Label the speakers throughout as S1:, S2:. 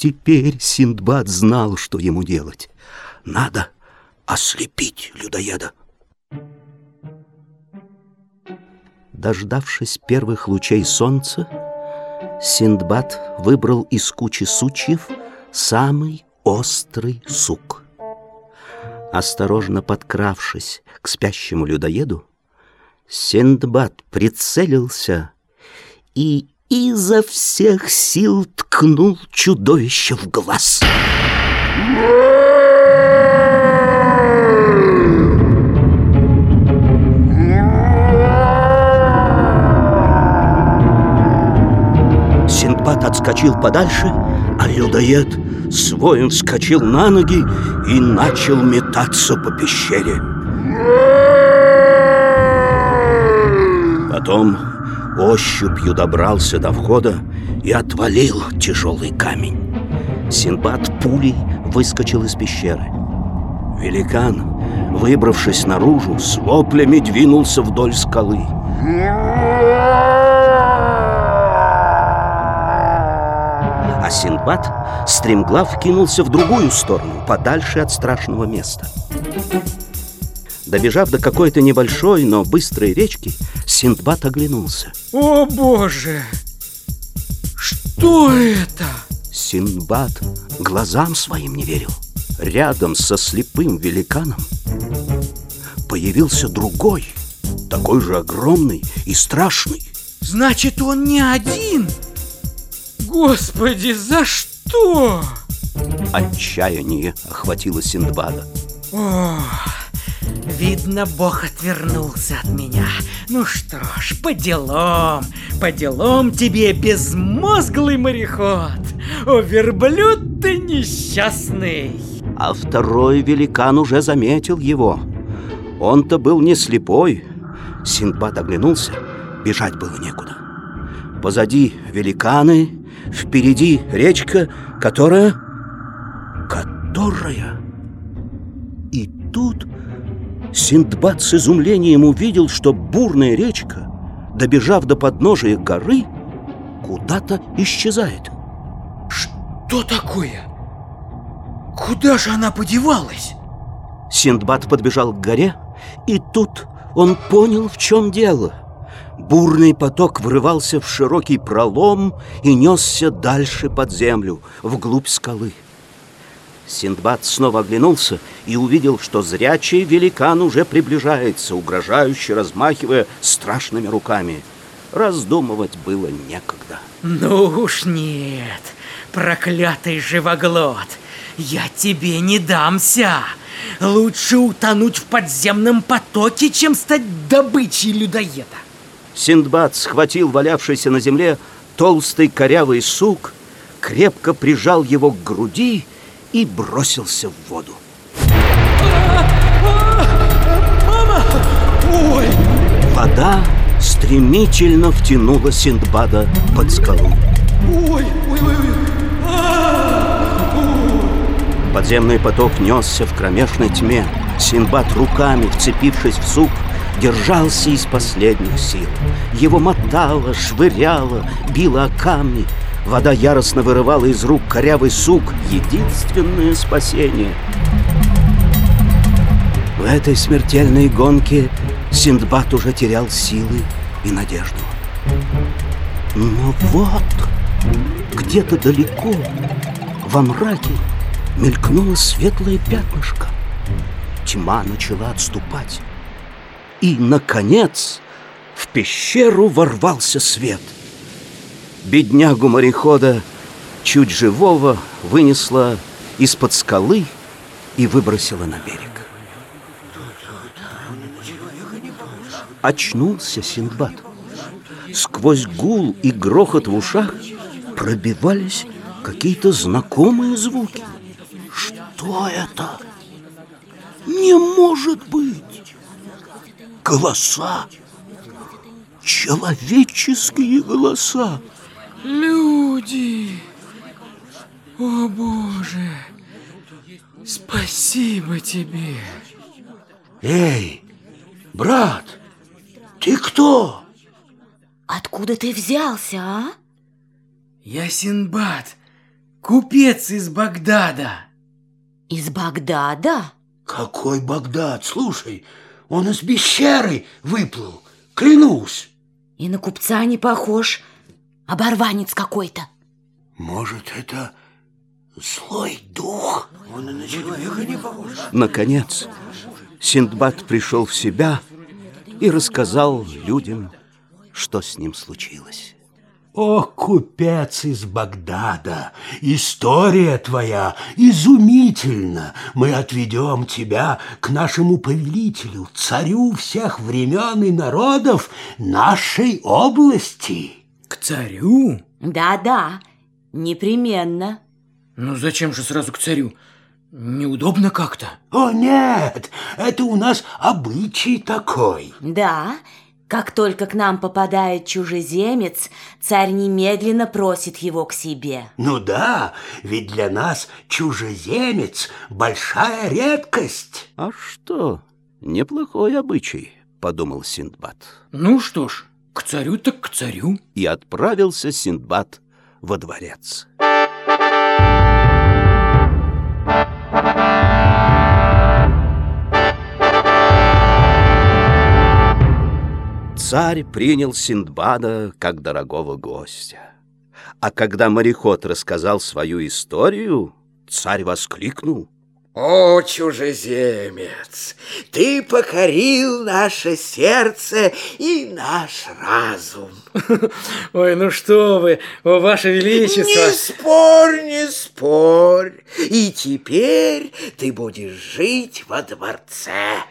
S1: теперь Синдбад знал, что ему делать. Надо ослепить людоеда. Дождавшись первых лучей солнца, Синдбад выбрал из кучи сучьев самый острый сук. Осторожно подкравшись к спящему людоеду, Синдбад прицелился и изо всех сил ткнул чудовище в глаз. Синдбад отскочил подальше, а людоед своим вскочил на ноги и начал метаться по пещере. Потом ощупью добрался до входа и отвалил тяжелый камень. Синбад пулей выскочил из пещеры. Великан, выбравшись наружу, с воплями двинулся вдоль скалы. А Синбад стремглав кинулся в другую сторону, подальше от страшного места. Добежав до какой-то небольшой, но быстрой речки, Синдбад оглянулся.
S2: О боже! Что это?
S1: Синдбад глазам своим не верил. Рядом со слепым великаном появился другой, такой же огромный и страшный.
S2: Значит, он не один? Господи, за что?
S1: Отчаяние охватило Синдбада.
S2: Ох, Видно, Бог отвернулся от меня. Ну что ж, по делам, по делам тебе, безмозглый мореход. О, верблюд ты несчастный.
S1: А второй великан уже заметил его. Он-то был не слепой. Синдбад оглянулся, бежать было некуда. Позади великаны, впереди речка, которая... Которая... И тут Синдбад с изумлением увидел, что бурная речка, добежав до подножия горы, куда-то исчезает.
S2: Что такое? Куда же она подевалась?
S1: Синдбад подбежал к горе, и тут он понял, в чем дело. Бурный поток врывался в широкий пролом и несся дальше под землю, вглубь скалы. Синдбад снова оглянулся и увидел, что зрячий великан уже приближается, угрожающе размахивая страшными руками. Раздумывать было некогда.
S2: Ну уж нет, проклятый живоглот, я тебе не дамся. Лучше утонуть в подземном потоке, чем стать добычей людоеда.
S1: Синдбад схватил валявшийся на земле толстый корявый сук, крепко прижал его к груди и бросился в воду.
S2: Мама! Ой!
S1: Вода стремительно втянула Синдбада под скалу.
S2: Ой, ой, ой, ой.
S1: Подземный поток несся в кромешной тьме. Синдбад руками, вцепившись в сук, держался из последних сил. Его мотало, швыряло, било о камни. Вода яростно вырывала из рук корявый сук. Единственное спасение. В этой смертельной гонке Синдбад уже терял силы и надежду. Но вот, где-то далеко, во мраке, мелькнуло светлое пятнышко. Тьма начала отступать. И, наконец, в пещеру ворвался свет — беднягу-морехода, чуть живого, вынесла из-под скалы и выбросила на берег. Очнулся Синдбад. Сквозь гул и грохот в ушах пробивались какие-то знакомые звуки. Что это? Не может быть! Голоса! Человеческие голоса!
S2: Люди! О, Боже! Спасибо тебе!
S1: Эй, брат, ты кто?
S3: Откуда ты взялся, а?
S2: Я Синбад, Купец из Багдада.
S3: Из Багдада?
S4: Какой Багдад? Слушай, он из пещеры выплыл, клянусь.
S3: И на купца не похож, оборванец какой-то.
S4: Может, это злой дух? Он и на человека не похож.
S1: Наконец, Синдбад пришел в себя и рассказал людям, что с ним случилось.
S4: О, купец из Багдада, история твоя изумительна. Мы отведем тебя к нашему повелителю, царю всех времен и народов нашей области.
S2: К царю?
S3: Да-да, непременно.
S2: Ну зачем же сразу к царю? Неудобно как-то.
S4: О, нет, это у нас обычай такой.
S3: Да, как только к нам попадает чужеземец, царь немедленно просит его к себе.
S4: Ну да, ведь для нас чужеземец – большая редкость.
S1: А что, неплохой обычай, подумал Синдбад.
S2: Ну что ж, к царю так к царю.
S1: И отправился Синдбад во дворец. Царь принял Синдбада как дорогого гостя. А когда мореход рассказал свою историю, царь воскликнул.
S5: О, чужеземец, ты покорил наше сердце и наш разум.
S2: Ой, ну что вы, ваше величество.
S5: Не спорь, не спорь. И теперь ты будешь жить во дворце.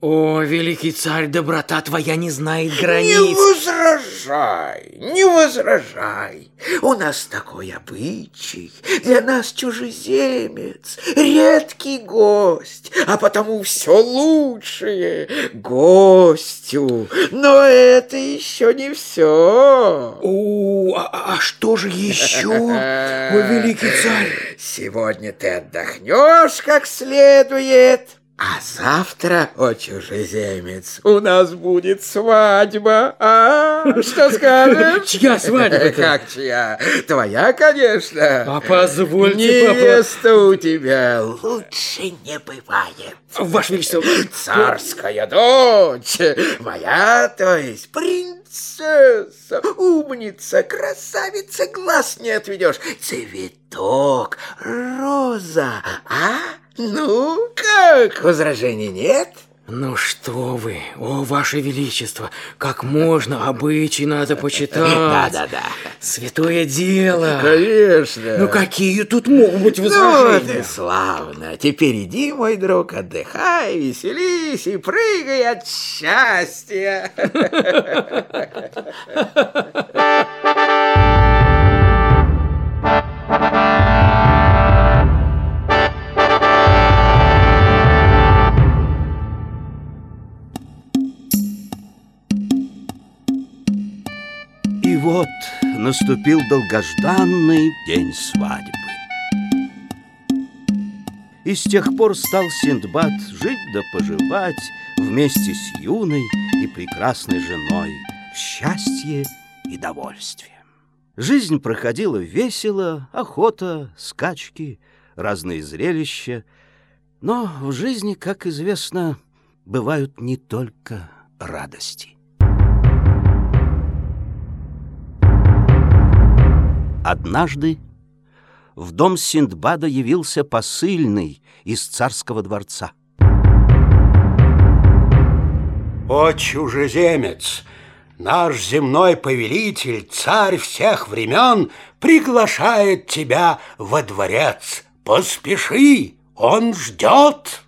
S2: О, великий царь, доброта твоя не знает
S5: Не
S2: границ.
S5: возражай, не возражай. У нас такой обычай. Для нас чужеземец, редкий гость, а потому все лучшее гостю. Но это еще не все.
S2: О, а, а что же еще? О, великий царь.
S5: Сегодня ты отдохнешь как следует. А завтра, о чужеземец, у нас будет свадьба, а? Что скажешь?
S2: Чья свадьба-то?
S5: Как чья? Твоя, конечно.
S2: А позвольте.
S5: Невеста у тебя лучше не бывает.
S2: Ваше величество,
S5: Царская дочь, моя, то есть принцесса, умница, красавица, глаз не отведешь. Цветок, роза, а? Ну, как, возражений нет?
S2: Ну что вы, о, ваше величество, как можно, обычай надо почитать.
S5: Да-да-да.
S2: Святое дело.
S5: Конечно.
S2: Ну какие тут могут быть
S5: Ну, вот
S2: возражения?
S5: и славно. Теперь иди, мой друг, отдыхай, веселись и прыгай от счастья.
S1: наступил долгожданный день свадьбы. И с тех пор стал Синдбад жить да поживать вместе с юной и прекрасной женой в счастье и довольстве. Жизнь проходила весело, охота, скачки, разные зрелища. Но в жизни, как известно, бывают не только радости. Однажды в дом Синдбада явился посыльный из царского дворца.
S4: О, чужеземец, наш земной повелитель, царь всех времен, приглашает тебя во дворец. Поспеши, он ждет.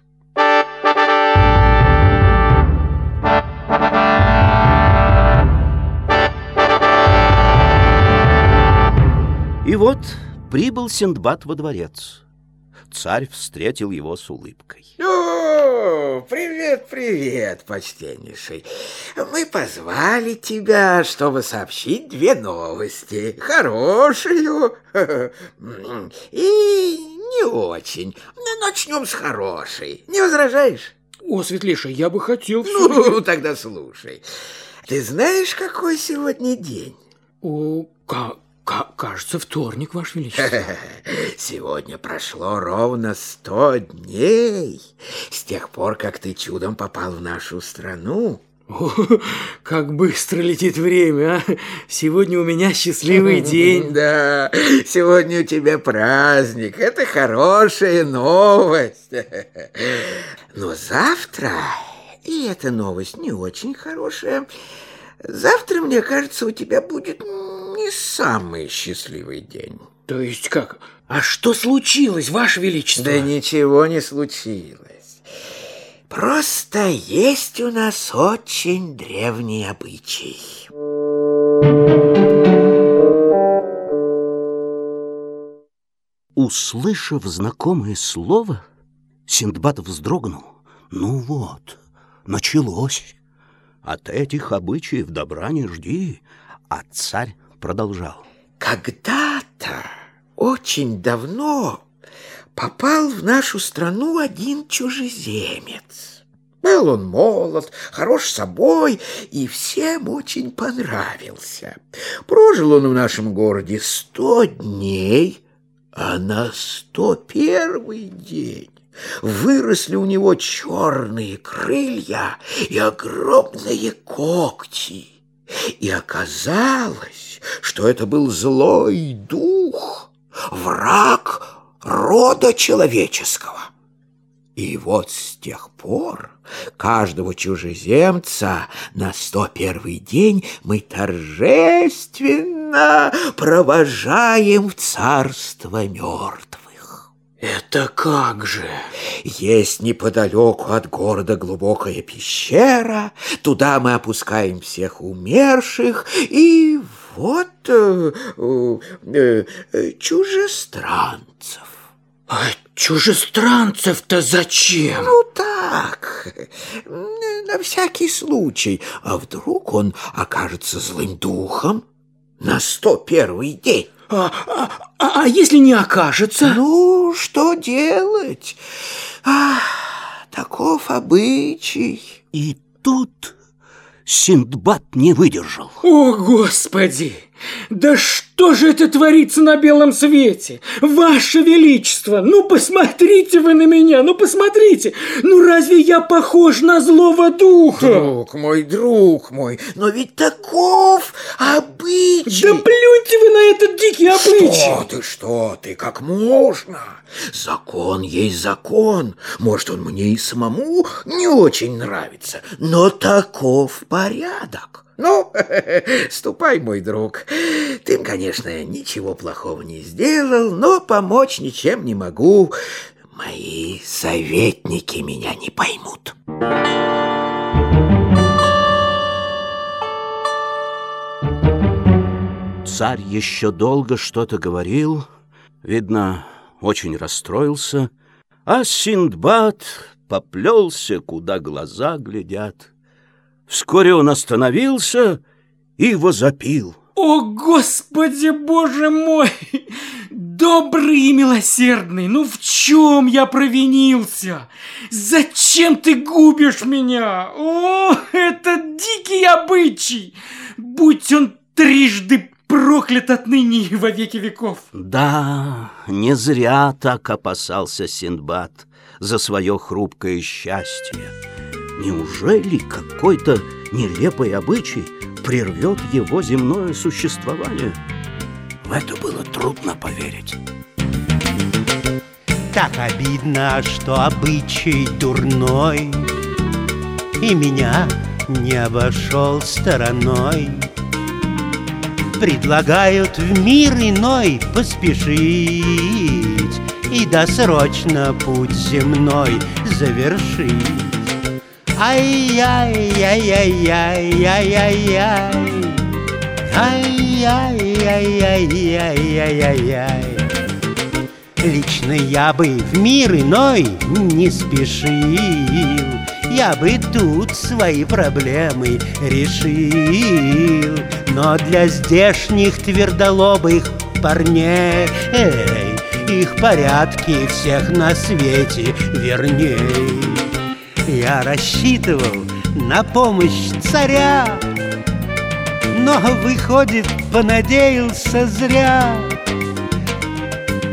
S1: И вот прибыл Синдбад во дворец. Царь встретил его с улыбкой.
S5: О, привет, привет, почтеннейший. Мы позвали тебя, чтобы сообщить две новости. Хорошую и не очень. Ну, Начнем с хорошей. Не возражаешь?
S2: О, светлейший, я бы хотел...
S5: Ну, тогда слушай. Ты знаешь, какой сегодня день?
S2: О, ка- кажется, вторник, Ваше Величество.
S5: Сегодня прошло ровно сто дней с тех пор, как ты чудом попал в нашу страну.
S2: О, как быстро летит время, а! Сегодня у меня счастливый день.
S5: Да, сегодня у тебя праздник. Это хорошая новость. Но завтра, и эта новость не очень хорошая, завтра, мне кажется, у тебя будет не самый счастливый день.
S2: То есть как? А что случилось, Ваше Величество?
S5: Да ничего не случилось. Просто есть у нас очень древний обычай.
S1: Услышав знакомое слово, Синдбад вздрогнул. Ну вот, началось. От этих обычаев добра не жди, а царь продолжал.
S5: Когда-то, очень давно, попал в нашу страну один чужеземец. Был он молод, хорош собой и всем очень понравился. Прожил он в нашем городе сто дней, а на сто первый день выросли у него черные крылья и огромные когти. И оказалось, что это был злой дух, враг рода человеческого. И вот с тех пор каждого чужеземца на сто первый день мы торжественно провожаем в царство мертвых.
S2: Это как же?
S5: Есть неподалеку от города глубокая пещера, туда мы опускаем всех умерших, и вот э, э, э, чужестранцев.
S2: А чужестранцев-то зачем?
S5: Ну так, на всякий случай. А вдруг он окажется злым духом на сто первый день?
S2: А, а, а, а если не окажется?
S5: Ну, что делать? А, таков обычай.
S1: И тут Синдбад не выдержал.
S2: О, Господи! Да что же это творится на белом свете? Ваше Величество, ну посмотрите вы на меня, ну посмотрите! Ну разве я похож на злого духа?
S5: Друг мой, друг мой, но ведь таков обычай.
S2: Да плюньте вы на этот дикий обычай!
S5: Что ты, что ты, как можно? Закон есть закон. Может, он мне и самому не очень нравится, но таков порядок. Ну, ступай, мой друг. Ты, конечно, ничего плохого не сделал, но помочь ничем не могу. Мои советники меня не поймут.
S1: Царь еще долго что-то говорил, видно, очень расстроился, а Синдбад поплелся, куда глаза глядят. Вскоре он остановился и возопил.
S2: О, Господи, Боже мой! Добрый и милосердный, ну в чем я провинился? Зачем ты губишь меня? О, это дикий обычай! Будь он трижды проклят отныне и во веки веков.
S1: Да, не зря так опасался Синдбад за свое хрупкое счастье. Неужели какой-то нелепый обычай прервет его земное существование? В это было трудно поверить.
S6: Так обидно, что обычай дурной И меня не обошел стороной Предлагают в мир иной поспешить И досрочно путь земной завершить Ай-яй-яй-яй-яй-яй-яй. Ай-яй-яй-яй-яй-яй-яй. Лично я бы в мир иной не спешил, Я бы тут свои проблемы решил. Но для здешних твердолобых парней Их порядки всех на свете верней. Я рассчитывал на помощь царя, но выходит, понадеялся зря.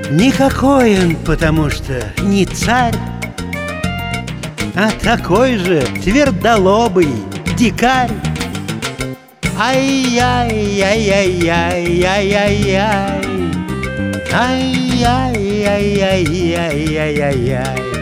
S6: Никакой он, потому что не царь, а такой же твердолобый дикарь. Ай-яй-яй-яй-яй-яй-яй. Ай-яй-яй-яй-яй-яй-яй.